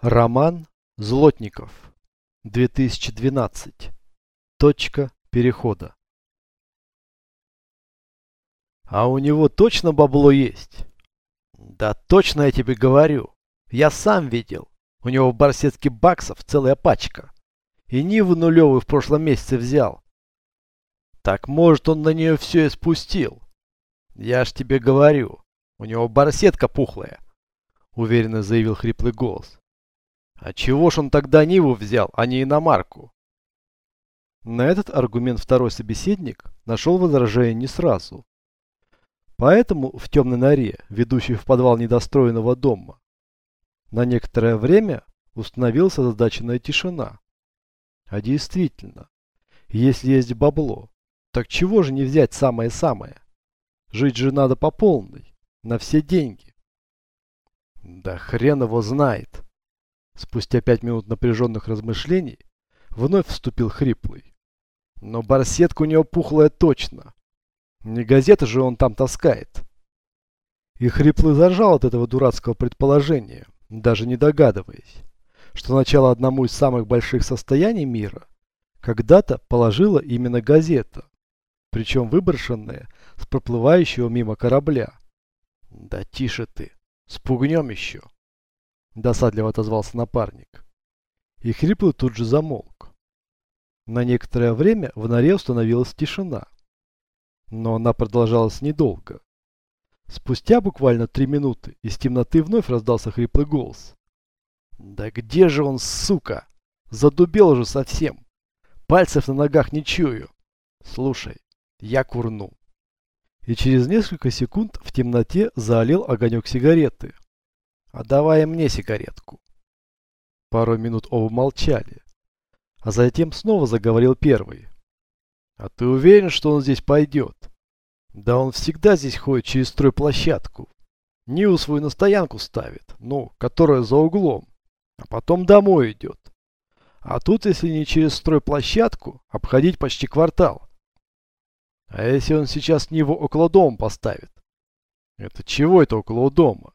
Роман Злотников. 2012. Точка перехода. А у него точно бабло есть? Да точно я тебе говорю. Я сам видел. У него в барсетке баксов целая пачка. И Ниву нулевую в прошлом месяце взял. Так может он на нее все и спустил. Я ж тебе говорю. У него барсетка пухлая. Уверенно заявил хриплый голос. А чего ж он тогда Ниву взял, а не иномарку? На этот аргумент второй собеседник нашел возражение не сразу. Поэтому в темной норе, ведущей в подвал недостроенного дома, на некоторое время установилась озадаченная тишина. А действительно, если есть бабло, так чего же не взять самое-самое? Жить же надо по полной, на все деньги. Да хрен его знает. Спустя пять минут напряженных размышлений вновь вступил хриплый. Но барсетка у него пухлая точно. Не газеты же он там таскает. И хриплый зажал от этого дурацкого предположения, даже не догадываясь, что начало одному из самых больших состояний мира когда-то положила именно газета, причем выброшенная с проплывающего мимо корабля. Да тише ты, спугнем еще. Досадливо отозвался напарник. И хриплый тут же замолк. На некоторое время в норе установилась тишина. Но она продолжалась недолго. Спустя буквально три минуты из темноты вновь раздался хриплый голос. «Да где же он, сука? Задубел уже совсем. Пальцев на ногах не чую. Слушай, я курну». И через несколько секунд в темноте заолел огонек сигареты. А давай мне сигаретку. Пару минут оба молчали. А затем снова заговорил первый. А ты уверен, что он здесь пойдет? Да он всегда здесь ходит через стройплощадку. Ниву свою на стоянку ставит, ну, которая за углом. А потом домой идет. А тут, если не через стройплощадку, обходить почти квартал. А если он сейчас Ниву около дома поставит? Это чего это около дома?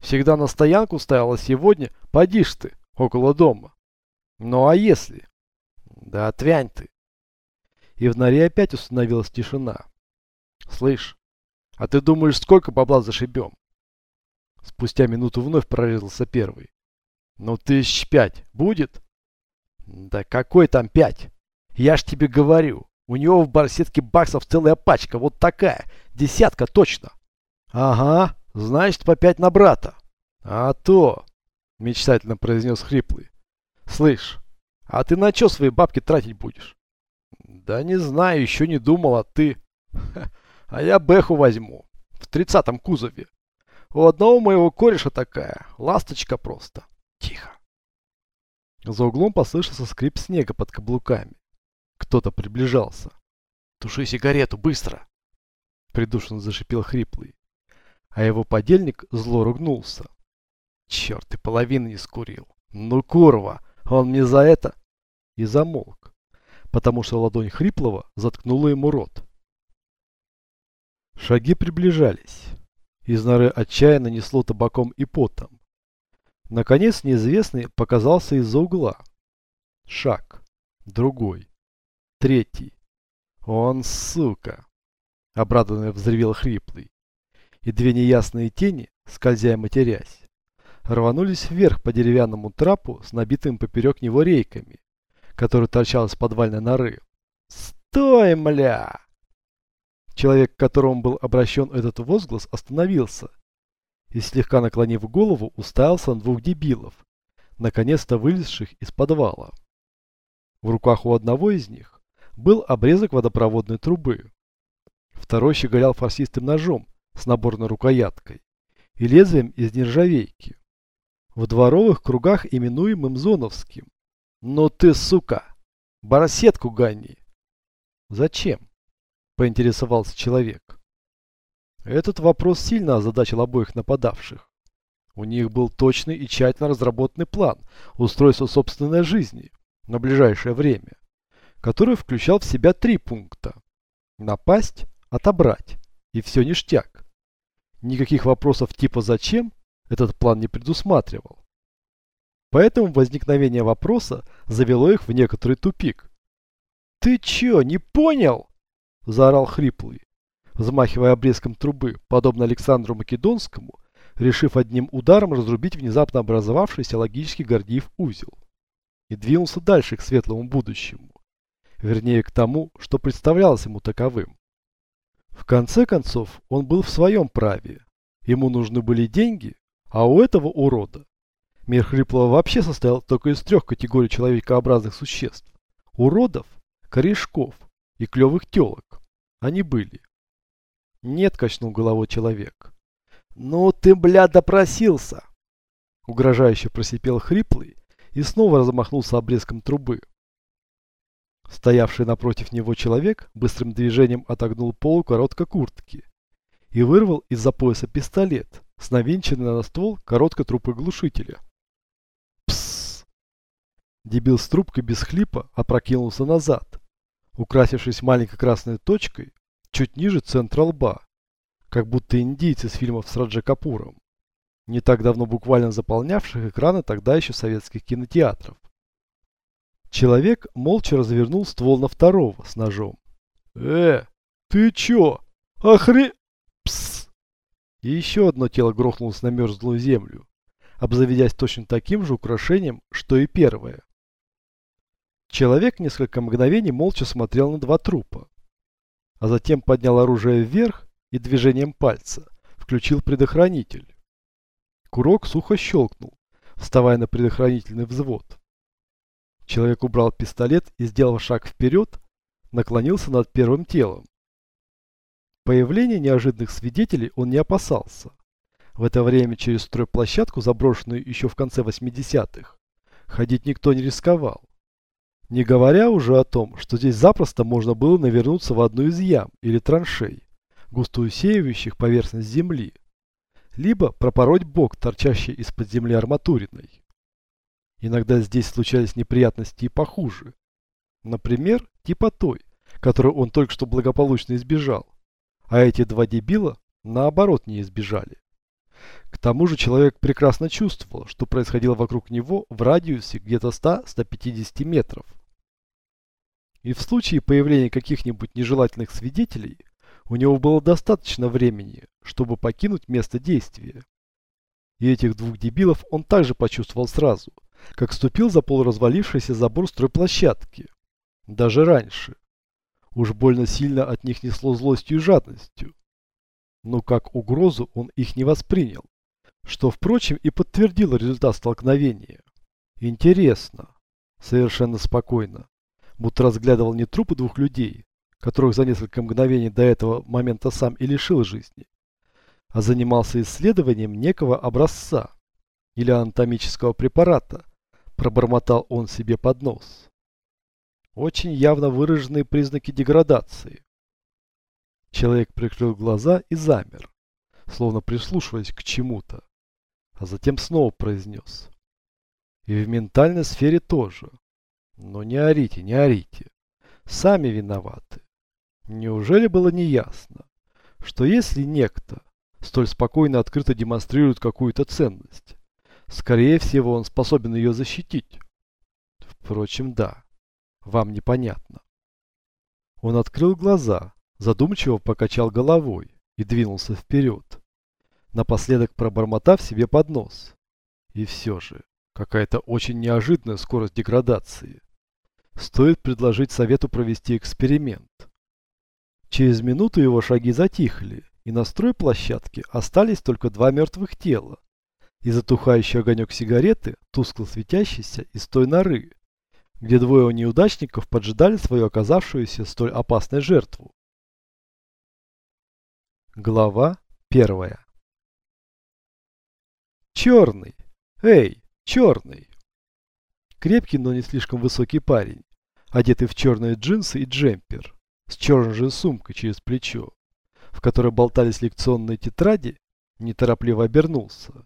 Всегда на стоянку ставила сегодня, поди ж ты, около дома. Ну а если? Да отвянь ты. И в норе опять установилась тишина. Слышь, а ты думаешь, сколько бабла зашибем? Спустя минуту вновь прорезался первый. Ну тысяч пять будет? Да какой там пять? Я ж тебе говорю, у него в барсетке баксов целая пачка, вот такая, десятка точно. Ага, Значит, по пять на брата. А то, мечтательно произнес хриплый. Слышь, а ты на что свои бабки тратить будешь? Да не знаю, еще не думал, а ты... А я Бэху возьму. В тридцатом кузове. У одного моего кореша такая. Ласточка просто. Тихо. За углом послышался скрип снега под каблуками. Кто-то приближался. «Туши сигарету, быстро!» Придушенно зашипел хриплый а его подельник зло ругнулся. Черт, и половины не скурил. Ну, курва, он мне за это... И замолк, потому что ладонь хриплого заткнула ему рот. Шаги приближались. Из норы отчаянно несло табаком и потом. Наконец неизвестный показался из-за угла. Шаг. Другой. Третий. Он, сука! Обрадованно взревел хриплый и две неясные тени, скользя и матерясь, рванулись вверх по деревянному трапу с набитым поперек него рейками, который торчал из подвальной норы. «Стой, мля!» Человек, к которому был обращен этот возглас, остановился и, слегка наклонив голову, уставился на двух дебилов, наконец-то вылезших из подвала. В руках у одного из них был обрезок водопроводной трубы. Второй щеголял фарсистым ножом с наборной рукояткой и лезвием из нержавейки. В дворовых кругах именуемым зоновским. Но ты, сука, барсетку гони. Зачем? Поинтересовался человек. Этот вопрос сильно озадачил обоих нападавших. У них был точный и тщательно разработанный план устройства собственной жизни на ближайшее время, который включал в себя три пункта. Напасть, отобрать и все ништяк. Никаких вопросов типа «зачем» этот план не предусматривал. Поэтому возникновение вопроса завело их в некоторый тупик. «Ты чё, не понял?» – заорал хриплый, взмахивая обрезком трубы, подобно Александру Македонскому, решив одним ударом разрубить внезапно образовавшийся логический Гордиев узел. И двинулся дальше к светлому будущему. Вернее, к тому, что представлялось ему таковым. В конце концов, он был в своем праве. Ему нужны были деньги, а у этого урода мир Хриплого вообще состоял только из трех категорий человекообразных существ. Уродов, корешков и клевых телок. Они были. Нет, качнул головой человек. Ну ты, бля, допросился. Угрожающе просипел Хриплый и снова размахнулся обрезком трубы. Стоявший напротив него человек быстрым движением отогнул полу короткой куртки и вырвал из-за пояса пистолет с навинченной на ствол короткой трубкой глушителя. Псс! Дебил с трубкой без хлипа опрокинулся назад, украсившись маленькой красной точкой чуть ниже центра лба, как будто индийцы с фильмов с Раджа Капуром, не так давно буквально заполнявших экраны тогда еще советских кинотеатров. Человек молча развернул ствол на второго с ножом. «Э, ты чё? Охре...» Пс! И еще одно тело грохнулось на мерзлую землю, обзаведясь точно таким же украшением, что и первое. Человек несколько мгновений молча смотрел на два трупа, а затем поднял оружие вверх и движением пальца включил предохранитель. Курок сухо щелкнул, вставая на предохранительный взвод. Человек убрал пистолет и, сделав шаг вперед, наклонился над первым телом. Появления неожиданных свидетелей он не опасался. В это время через стройплощадку, заброшенную еще в конце 80-х, ходить никто не рисковал. Не говоря уже о том, что здесь запросто можно было навернуться в одну из ям или траншей, густо усеивающих поверхность земли, либо пропороть бок, торчащий из-под земли арматуриной. Иногда здесь случались неприятности и похуже. Например, типа той, которую он только что благополучно избежал. А эти два дебила, наоборот, не избежали. К тому же человек прекрасно чувствовал, что происходило вокруг него в радиусе где-то 100-150 метров. И в случае появления каких-нибудь нежелательных свидетелей, у него было достаточно времени, чтобы покинуть место действия. И этих двух дебилов он также почувствовал сразу – как ступил за полуразвалившийся забор стройплощадки. Даже раньше. Уж больно сильно от них несло злостью и жадностью. Но как угрозу он их не воспринял, что, впрочем, и подтвердило результат столкновения. Интересно. Совершенно спокойно. Будто разглядывал не трупы двух людей, которых за несколько мгновений до этого момента сам и лишил жизни, а занимался исследованием некого образца или анатомического препарата, Пробормотал он себе под нос. Очень явно выраженные признаки деградации. Человек прикрыл глаза и замер, словно прислушиваясь к чему-то, а затем снова произнес. И в ментальной сфере тоже. Но не орите, не орите. Сами виноваты. Неужели было неясно, что если некто столь спокойно и открыто демонстрирует какую-то ценность, Скорее всего, он способен ее защитить. Впрочем, да. Вам непонятно. Он открыл глаза, задумчиво покачал головой и двинулся вперед, напоследок пробормотав себе под нос. И все же, какая-то очень неожиданная скорость деградации. Стоит предложить совету провести эксперимент. Через минуту его шаги затихли, и на стройплощадке остались только два мертвых тела и затухающий огонек сигареты, тускло светящийся из той норы, где двое неудачников поджидали свою оказавшуюся столь опасной жертву. Глава первая Черный! Эй, черный! Крепкий, но не слишком высокий парень, одетый в черные джинсы и джемпер, с черной же сумкой через плечо, в которой болтались лекционные тетради, неторопливо обернулся.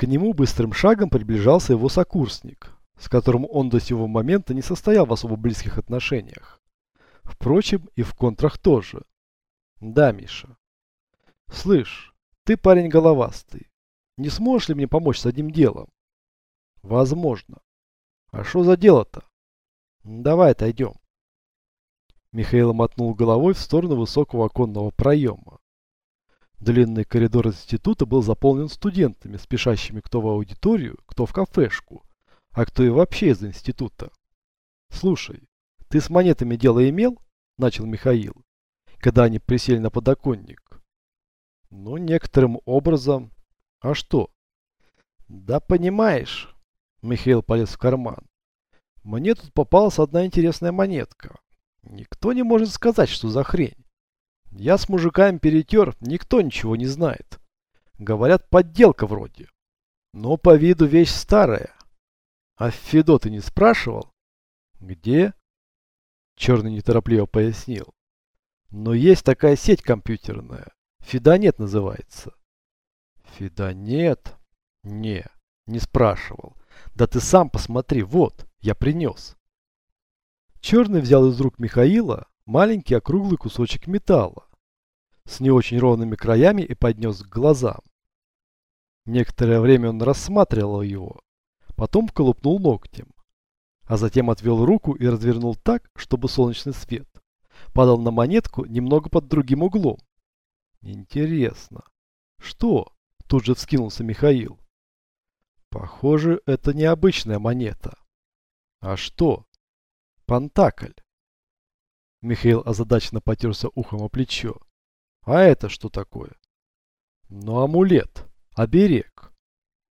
К нему быстрым шагом приближался его сокурсник, с которым он до сего момента не состоял в особо близких отношениях. Впрочем, и в контрах тоже. Да, Миша. Слышь, ты парень головастый. Не сможешь ли мне помочь с одним делом? Возможно. А что за дело-то? Давай отойдем. Михаил мотнул головой в сторону высокого оконного проема. Длинный коридор института был заполнен студентами, спешащими кто в аудиторию, кто в кафешку, а кто и вообще из института. «Слушай, ты с монетами дело имел?» – начал Михаил, когда они присели на подоконник. «Ну, некоторым образом. А что?» «Да понимаешь», – Михаил полез в карман. «Мне тут попалась одна интересная монетка. Никто не может сказать, что за хрень. Я с мужиками перетер, никто ничего не знает. Говорят, подделка вроде. Но по виду вещь старая. А Федо ты не спрашивал? Где? Черный неторопливо пояснил. Но есть такая сеть компьютерная. Фидонет называется. Фидонет? Не, не спрашивал. Да ты сам посмотри, вот, я принес. Черный взял из рук Михаила маленький округлый кусочек металла с не очень ровными краями и поднес к глазам. Некоторое время он рассматривал его, потом колупнул ногтем, а затем отвел руку и развернул так, чтобы солнечный свет падал на монетку немного под другим углом. Интересно. Что? Тут же вскинулся Михаил. Похоже, это необычная монета. А что? Пантакль. Михаил озадаченно потерся ухом о плечо. А это что такое? Ну, амулет, оберег.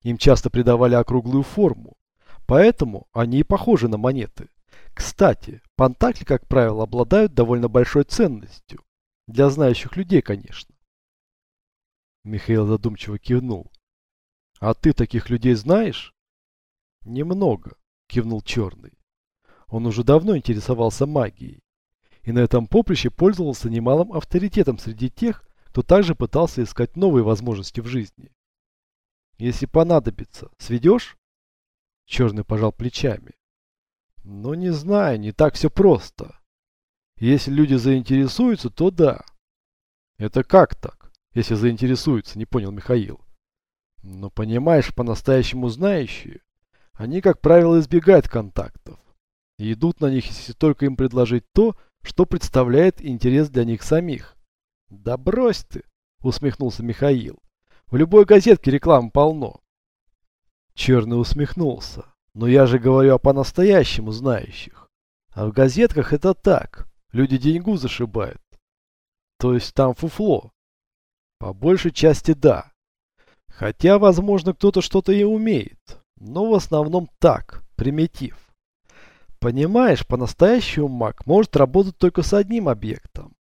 Им часто придавали округлую форму, поэтому они и похожи на монеты. Кстати, пантакли, как правило, обладают довольно большой ценностью. Для знающих людей, конечно. Михаил задумчиво кивнул. А ты таких людей знаешь? Немного, кивнул Черный. Он уже давно интересовался магией и на этом поприще пользовался немалым авторитетом среди тех, кто также пытался искать новые возможности в жизни. Если понадобится, сведешь? Черный пожал плечами. Ну, не знаю, не так все просто. Если люди заинтересуются, то да. Это как так, если заинтересуются, не понял Михаил. Но понимаешь, по-настоящему знающие, они, как правило, избегают контактов. И идут на них, если только им предложить то, что представляет интерес для них самих. Да брось ты, усмехнулся Михаил. В любой газетке рекламы полно. Черный усмехнулся. Но я же говорю о по-настоящему знающих. А в газетках это так. Люди деньгу зашибают. То есть там фуфло. По большей части да. Хотя, возможно, кто-то что-то и умеет. Но в основном так, примитив. Понимаешь, по-настоящему маг может работать только с одним объектом.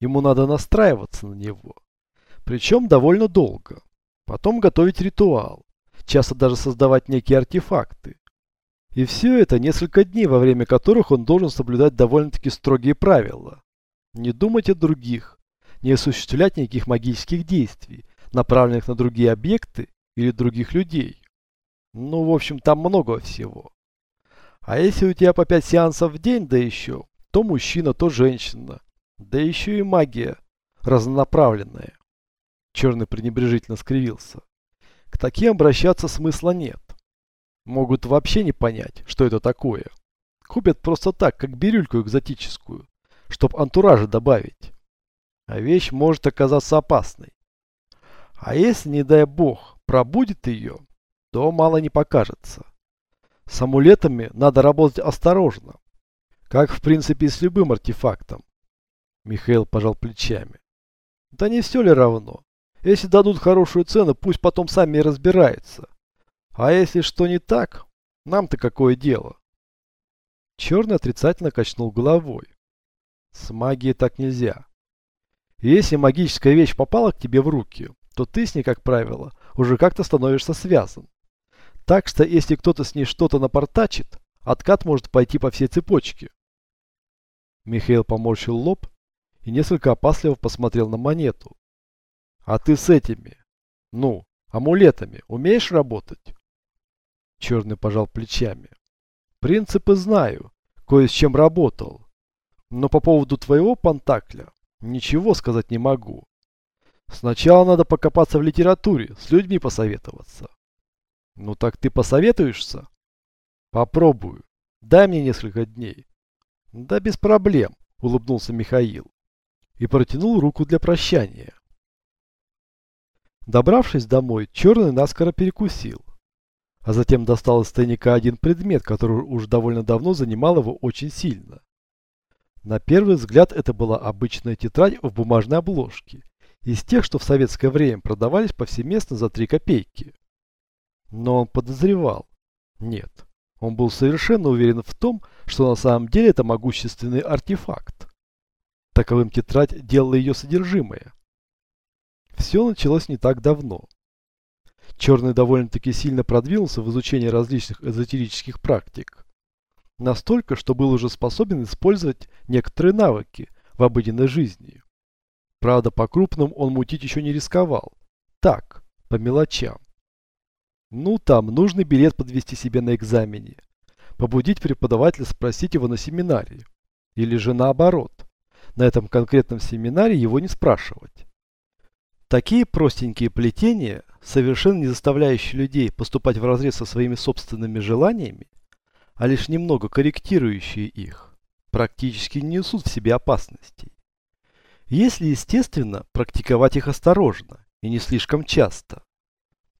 Ему надо настраиваться на него. Причем довольно долго. Потом готовить ритуал. Часто даже создавать некие артефакты. И все это несколько дней, во время которых он должен соблюдать довольно-таки строгие правила. Не думать о других, не осуществлять никаких магических действий, направленных на другие объекты или других людей. Ну, в общем, там много всего. А если у тебя по пять сеансов в день, да еще, то мужчина, то женщина. Да еще и магия разнонаправленная. Черный пренебрежительно скривился. К таким обращаться смысла нет. Могут вообще не понять, что это такое. Купят просто так, как бирюльку экзотическую, чтоб антуража добавить. А вещь может оказаться опасной. А если, не дай бог, пробудет ее, то мало не покажется. С амулетами надо работать осторожно. Как, в принципе, и с любым артефактом. Михаил пожал плечами. Да не все ли равно? Если дадут хорошую цену, пусть потом сами и разбираются. А если что не так, нам-то какое дело? Черный отрицательно качнул головой. С магией так нельзя. Если магическая вещь попала к тебе в руки, то ты с ней, как правило, уже как-то становишься связан. Так что, если кто-то с ней что-то напортачит, откат может пойти по всей цепочке. Михаил поморщил лоб и несколько опасливо посмотрел на монету. А ты с этими, ну, амулетами умеешь работать? Черный пожал плечами. Принципы знаю, кое с чем работал. Но по поводу твоего пантакля ничего сказать не могу. Сначала надо покопаться в литературе, с людьми посоветоваться. Ну так ты посоветуешься? Попробую. Дай мне несколько дней. Да без проблем, улыбнулся Михаил и протянул руку для прощания. Добравшись домой, Черный наскоро перекусил, а затем достал из тайника один предмет, который уж довольно давно занимал его очень сильно. На первый взгляд это была обычная тетрадь в бумажной обложке, из тех, что в советское время продавались повсеместно за 3 копейки. Но он подозревал. Нет, он был совершенно уверен в том, что на самом деле это могущественный артефакт. Таковым тетрадь делала ее содержимое. Все началось не так давно. Черный довольно-таки сильно продвинулся в изучении различных эзотерических практик. Настолько, что был уже способен использовать некоторые навыки в обыденной жизни. Правда, по-крупным он мутить еще не рисковал. Так, по мелочам. Ну, там, нужный билет подвести себе на экзамене. Побудить преподавателя спросить его на семинаре. Или же наоборот. На этом конкретном семинаре его не спрашивать. Такие простенькие плетения, совершенно не заставляющие людей поступать в разрез со своими собственными желаниями, а лишь немного корректирующие их, практически не несут в себе опасностей. Если, естественно, практиковать их осторожно и не слишком часто.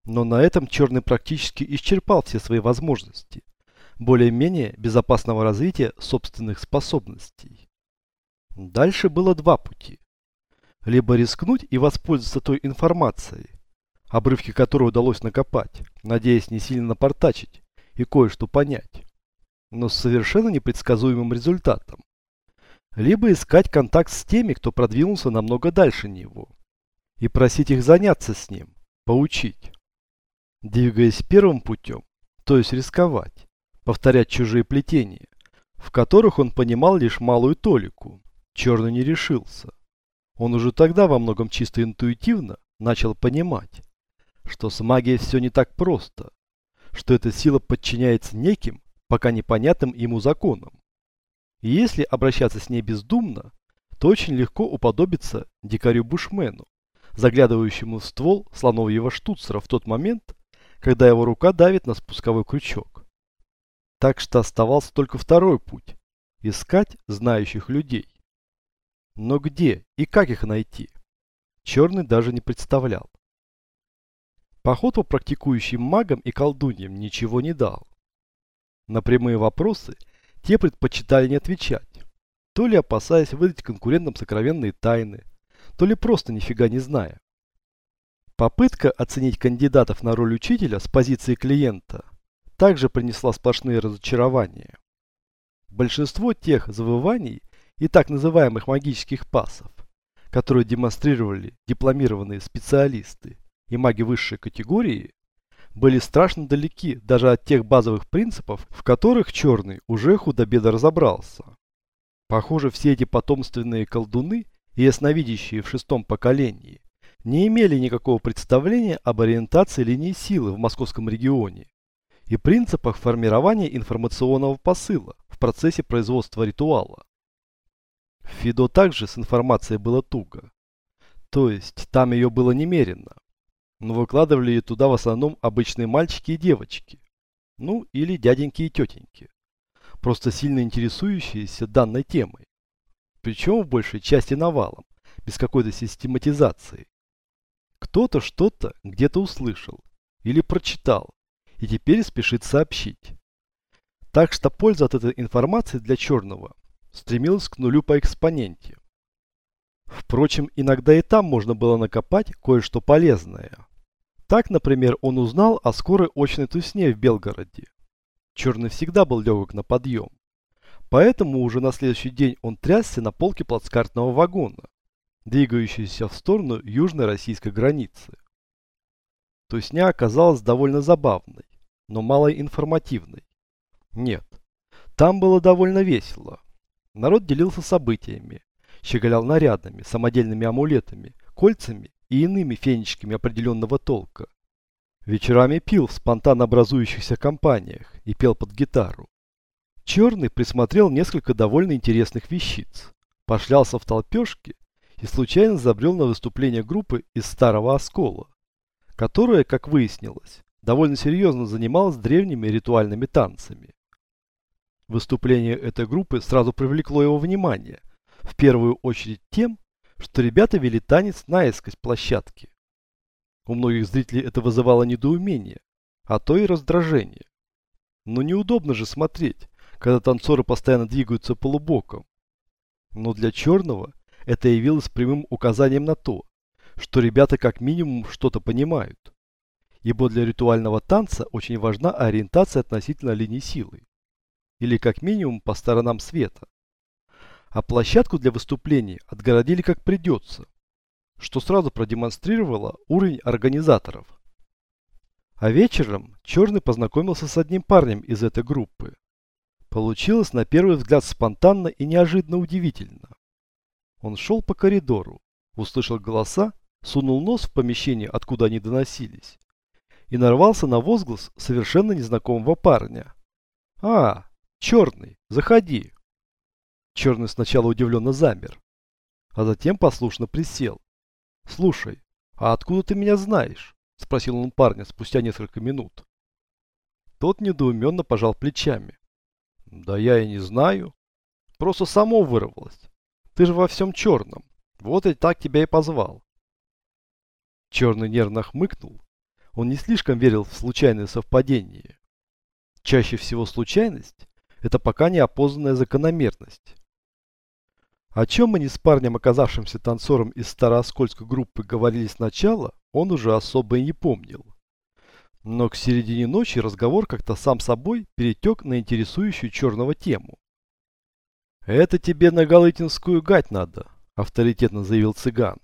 Но на этом Черный практически исчерпал все свои возможности более-менее безопасного развития собственных способностей. Дальше было два пути. Либо рискнуть и воспользоваться той информацией, обрывки которой удалось накопать, надеясь не сильно напортачить и кое-что понять, но с совершенно непредсказуемым результатом. Либо искать контакт с теми, кто продвинулся намного дальше него, и просить их заняться с ним, поучить. Двигаясь первым путем, то есть рисковать, повторять чужие плетения, в которых он понимал лишь малую толику, черный не решился. Он уже тогда во многом чисто интуитивно начал понимать, что с магией все не так просто, что эта сила подчиняется неким, пока непонятным ему законам. И если обращаться с ней бездумно, то очень легко уподобиться дикарю-бушмену, заглядывающему в ствол слоновьего штуцера в тот момент, когда его рука давит на спусковой крючок. Так что оставался только второй путь – искать знающих людей. Но где и как их найти? Черный даже не представлял. Поход по практикующим магам и колдуньям ничего не дал. На прямые вопросы те предпочитали не отвечать, то ли опасаясь выдать конкурентам сокровенные тайны, то ли просто нифига не зная. Попытка оценить кандидатов на роль учителя с позиции клиента также принесла сплошные разочарования. Большинство тех завываний и так называемых магических пасов, которые демонстрировали дипломированные специалисты и маги высшей категории, были страшно далеки даже от тех базовых принципов, в которых Черный уже худо-бедо разобрался. Похоже, все эти потомственные колдуны и ясновидящие в шестом поколении не имели никакого представления об ориентации линии силы в московском регионе и принципах формирования информационного посыла в процессе производства ритуала. В Фидо также с информацией было туго. То есть там ее было немерено но выкладывали ее туда в основном обычные мальчики и девочки. Ну, или дяденьки и тетеньки. Просто сильно интересующиеся данной темой. Причем в большей части навалом, без какой-то систематизации. Кто-то что-то где-то услышал или прочитал, и теперь спешит сообщить. Так что польза от этой информации для черного стремилась к нулю по экспоненте. Впрочем, иногда и там можно было накопать кое-что полезное. Так, например, он узнал о скорой очной тусне в Белгороде. Черный всегда был легок на подъем. Поэтому уже на следующий день он трясся на полке плацкартного вагона, двигающегося в сторону южной российской границы. Тусня оказалась довольно забавной, но мало информативной. Нет, там было довольно весело. Народ делился событиями, щеголял нарядами, самодельными амулетами, кольцами и иными фенечками определенного толка. Вечерами пил в спонтанно образующихся компаниях и пел под гитару. Черный присмотрел несколько довольно интересных вещиц, пошлялся в толпешке и случайно забрел на выступление группы из Старого Оскола, которая, как выяснилось, довольно серьезно занималась древними ритуальными танцами. Выступление этой группы сразу привлекло его внимание, в первую очередь тем, что ребята вели танец наискось площадки. У многих зрителей это вызывало недоумение, а то и раздражение. Но неудобно же смотреть, когда танцоры постоянно двигаются полубоком. Но для черного это явилось прямым указанием на то, что ребята как минимум что-то понимают. Ибо для ритуального танца очень важна ориентация относительно линии силы. Или как минимум по сторонам света. А площадку для выступлений отгородили как придется, что сразу продемонстрировало уровень организаторов. А вечером Черный познакомился с одним парнем из этой группы. Получилось на первый взгляд спонтанно и неожиданно удивительно. Он шел по коридору, услышал голоса, сунул нос в помещение, откуда они доносились, и нарвался на возглас совершенно незнакомого парня. «А, черный, заходи!» Черный сначала удивленно замер, а затем послушно присел. «Слушай, а откуда ты меня знаешь?» – спросил он парня спустя несколько минут. Тот недоуменно пожал плечами. «Да я и не знаю. Просто само вырвалось. Ты же во всем черном. Вот и так тебя и позвал. Черный нервно хмыкнул. Он не слишком верил в случайные совпадения. Чаще всего случайность – это пока не опознанная закономерность. О чем они с парнем, оказавшимся танцором из старооскольской группы, говорили сначала, он уже особо и не помнил. Но к середине ночи разговор как-то сам собой перетек на интересующую черного тему. «Это тебе на Галытинскую гать надо», – авторитетно заявил цыган.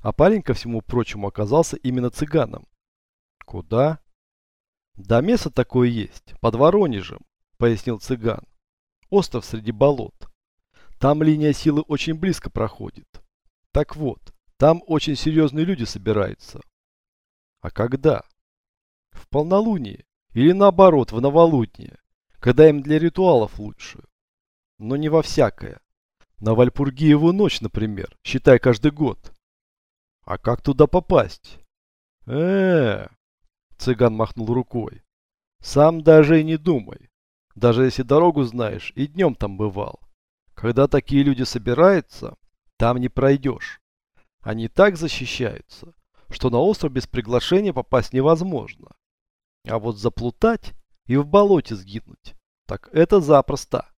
А парень, ко всему прочему, оказался именно цыганом. «Куда?» «Да место такое есть, под Воронежем», – пояснил цыган. «Остров среди болот. Там линия силы очень близко проходит. Так вот, там очень серьезные люди собираются». «А когда?» «В полнолуние. Или наоборот, в новолуние, когда им для ритуалов лучше но не во всякое. На Вальпургиеву ночь, например, считай каждый год. А как туда попасть? э э Цыган махнул рукой. Сам даже и не думай. Даже если дорогу знаешь, и днем там бывал. Когда такие люди собираются, там не пройдешь. Они так защищаются, что на остров без приглашения попасть невозможно. А вот заплутать и в болоте сгинуть, так это запросто.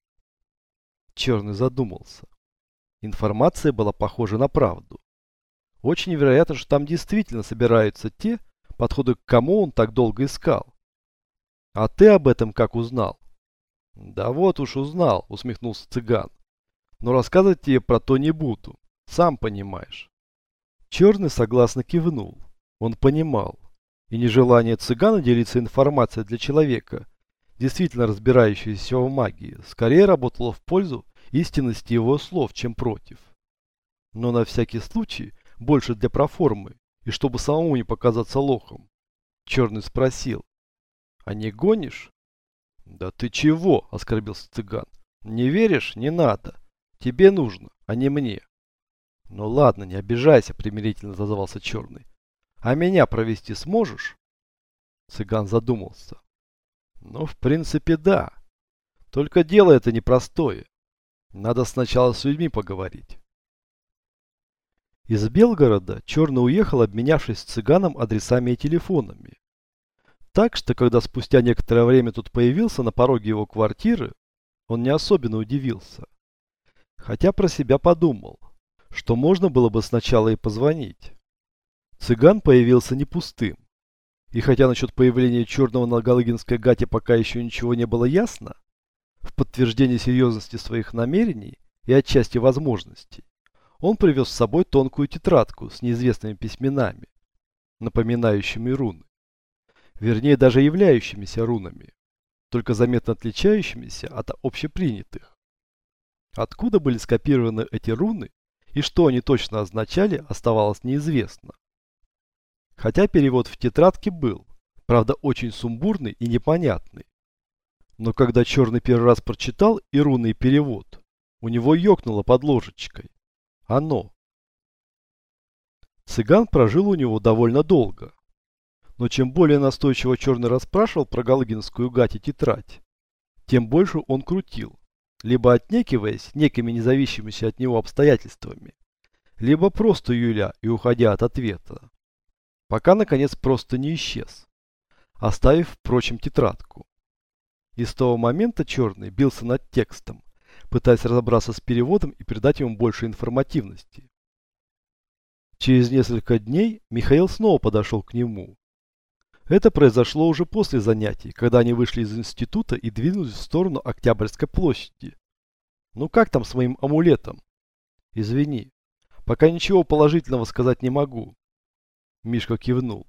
Черный задумался. Информация была похожа на правду. Очень вероятно, что там действительно собираются те, подходы к кому он так долго искал. А ты об этом как узнал? Да вот уж узнал, усмехнулся цыган. Но рассказывать тебе про то не буду. Сам понимаешь. Черный согласно кивнул. Он понимал. И нежелание цыгана делиться информацией для человека, действительно разбирающийся в магии, скорее работало в пользу истинности его слов, чем против. Но на всякий случай, больше для проформы, и чтобы самому не показаться лохом, Черный спросил, «А не гонишь?» «Да ты чего?» – оскорбился цыган. «Не веришь? Не надо. Тебе нужно, а не мне». «Ну ладно, не обижайся», – примирительно зазвался Черный. «А меня провести сможешь?» Цыган задумался. Ну, в принципе, да. Только дело это непростое. Надо сначала с людьми поговорить. Из Белгорода Черный уехал, обменявшись с цыганом адресами и телефонами. Так что, когда спустя некоторое время тут появился на пороге его квартиры, он не особенно удивился. Хотя про себя подумал, что можно было бы сначала и позвонить. Цыган появился не пустым. И хотя насчет появления черного на Галыгинской гате пока еще ничего не было ясно, в подтверждение серьезности своих намерений и отчасти возможностей, он привез с собой тонкую тетрадку с неизвестными письменами, напоминающими руны. Вернее, даже являющимися рунами, только заметно отличающимися от общепринятых. Откуда были скопированы эти руны и что они точно означали, оставалось неизвестно. Хотя перевод в тетрадке был, правда очень сумбурный и непонятный. Но когда Черный первый раз прочитал и рунный перевод, у него ёкнуло под ложечкой. Оно. Цыган прожил у него довольно долго. Но чем более настойчиво Черный расспрашивал про Галыгинскую гать и тетрадь, тем больше он крутил, либо отнекиваясь некими независимыми от него обстоятельствами, либо просто юля и уходя от ответа. Пока, наконец, просто не исчез, оставив, впрочем, тетрадку. И с того момента Черный бился над текстом, пытаясь разобраться с переводом и придать ему больше информативности. Через несколько дней Михаил снова подошел к нему. Это произошло уже после занятий, когда они вышли из института и двинулись в сторону Октябрьской площади. Ну как там с моим амулетом? Извини, пока ничего положительного сказать не могу. Мишка кивнул.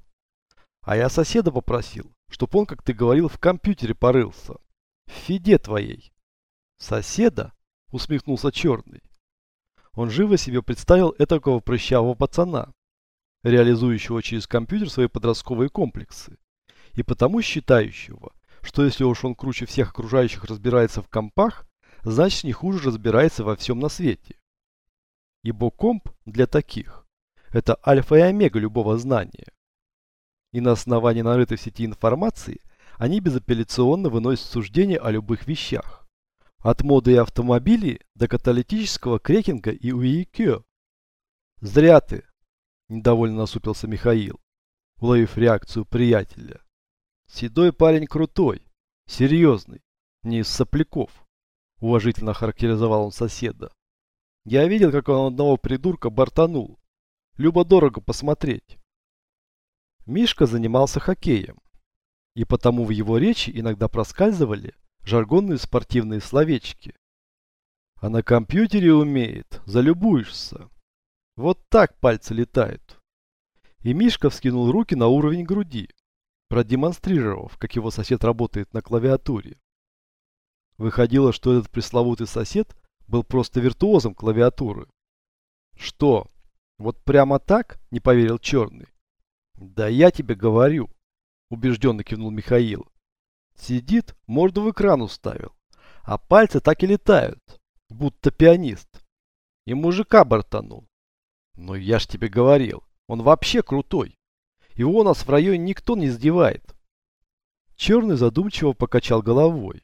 А я соседа попросил, чтоб он, как ты говорил, в компьютере порылся. В фиде твоей. Соседа? Усмехнулся Черный. Он живо себе представил этакого прыщавого пацана, реализующего через компьютер свои подростковые комплексы, и потому считающего, что если уж он круче всех окружающих разбирается в компах, значит не хуже разбирается во всем на свете. Ибо комп для таких – это альфа и омега любого знания. И на основании нарытой в сети информации они безапелляционно выносят суждения о любых вещах. От моды и автомобилей до каталитического крекинга и уикё. Зря ты, Недовольно насупился Михаил, уловив реакцию приятеля. Седой парень крутой, серьезный, не из сопляков. Уважительно характеризовал он соседа. Я видел, как он одного придурка бортанул. Любо-дорого посмотреть. Мишка занимался хоккеем. И потому в его речи иногда проскальзывали жаргонные спортивные словечки. А на компьютере умеет, залюбуешься. Вот так пальцы летают. И Мишка вскинул руки на уровень груди, продемонстрировав, как его сосед работает на клавиатуре. Выходило, что этот пресловутый сосед был просто виртуозом клавиатуры. Что? Вот прямо так? Не поверил Черный. Да я тебе говорю, убежденно кивнул Михаил. Сидит, морду в экран уставил, а пальцы так и летают, будто пианист. И мужика бортанул. Но я ж тебе говорил, он вообще крутой. Его у нас в районе никто не издевает. Черный задумчиво покачал головой.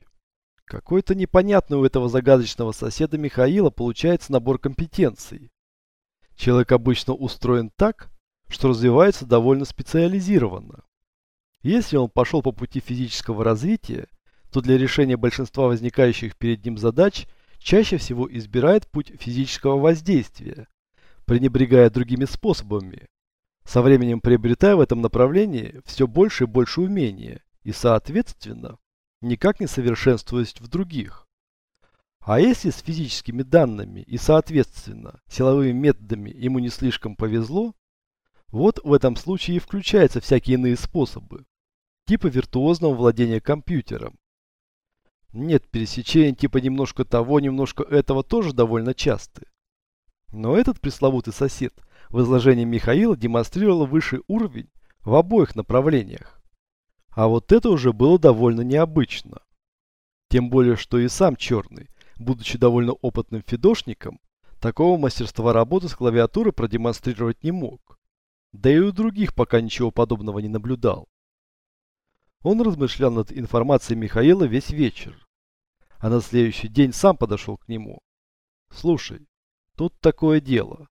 Какой-то непонятный у этого загадочного соседа Михаила получается набор компетенций. Человек обычно устроен так, что развивается довольно специализированно. Если он пошел по пути физического развития, то для решения большинства возникающих перед ним задач чаще всего избирает путь физического воздействия, пренебрегая другими способами, со временем приобретая в этом направлении все больше и больше умения и, соответственно, никак не совершенствуясь в других. А если с физическими данными и, соответственно, силовыми методами ему не слишком повезло, вот в этом случае и включаются всякие иные способы, типа виртуозного владения компьютером. Нет, пересечения типа немножко того, немножко этого тоже довольно часты. Но этот пресловутый сосед в изложении Михаила демонстрировал высший уровень в обоих направлениях. А вот это уже было довольно необычно. Тем более, что и сам Черный, будучи довольно опытным фидошником, такого мастерства работы с клавиатурой продемонстрировать не мог. Да и у других пока ничего подобного не наблюдал. Он размышлял над информацией Михаила весь вечер. А на следующий день сам подошел к нему. «Слушай, Тут такое дело.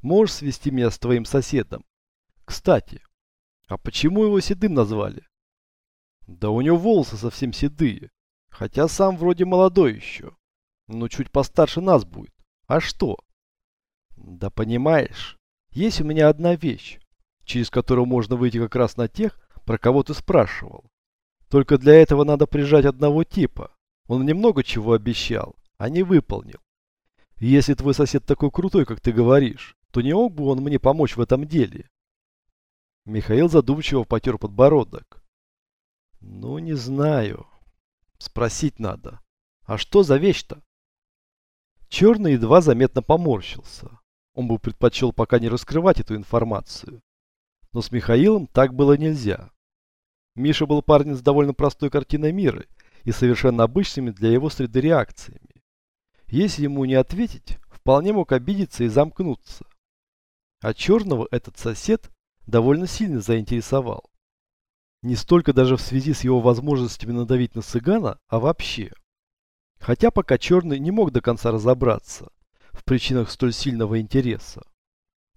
Можешь свести меня с твоим соседом? Кстати, а почему его седым назвали? Да у него волосы совсем седые. Хотя сам вроде молодой еще. Но чуть постарше нас будет. А что? Да понимаешь, есть у меня одна вещь, через которую можно выйти как раз на тех, про кого ты спрашивал. Только для этого надо прижать одного типа. Он немного чего обещал, а не выполнил. Если твой сосед такой крутой, как ты говоришь, то не мог бы он мне помочь в этом деле? Михаил задумчиво потер подбородок. Ну, не знаю. Спросить надо. А что за вещь-то? Черный едва заметно поморщился. Он бы предпочел пока не раскрывать эту информацию. Но с Михаилом так было нельзя. Миша был парнем с довольно простой картиной мира и совершенно обычными для его среды реакциями. Если ему не ответить, вполне мог обидеться и замкнуться. А черного этот сосед довольно сильно заинтересовал. Не столько даже в связи с его возможностями надавить на цыгана, а вообще. Хотя пока Черный не мог до конца разобраться в причинах столь сильного интереса.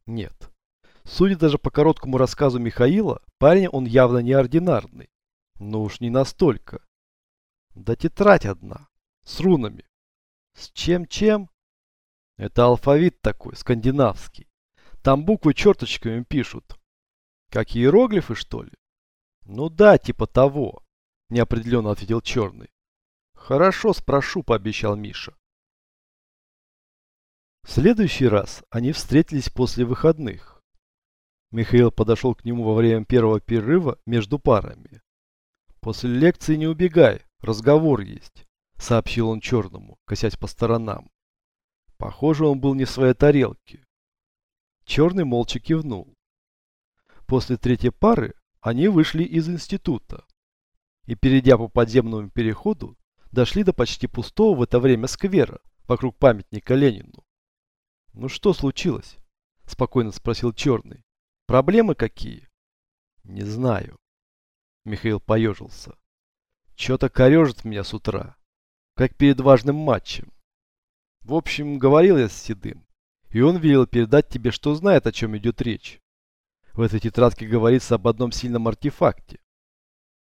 Нет. Судя даже по короткому рассказу Михаила, парень он явно неординарный. Но уж не настолько. Да тетрадь одна. С рунами. С чем-чем? Это алфавит такой, скандинавский. Там буквы черточками пишут. Как иероглифы, что ли? Ну да, типа того. Неопределенно ответил Черный. Хорошо, спрошу, пообещал Миша. В следующий раз они встретились после выходных. Михаил подошел к нему во время первого перерыва между парами. «После лекции не убегай, разговор есть», — сообщил он Черному, косясь по сторонам. Похоже, он был не в своей тарелке. Черный молча кивнул. После третьей пары они вышли из института и, перейдя по подземному переходу, дошли до почти пустого в это время сквера вокруг памятника Ленину. «Ну что случилось?» – спокойно спросил Черный. «Проблемы какие?» «Не знаю». Михаил поежился. «Че-то корежит меня с утра, как перед важным матчем. В общем, говорил я с Седым, и он велел передать тебе, что знает, о чем идет речь. В этой тетрадке говорится об одном сильном артефакте.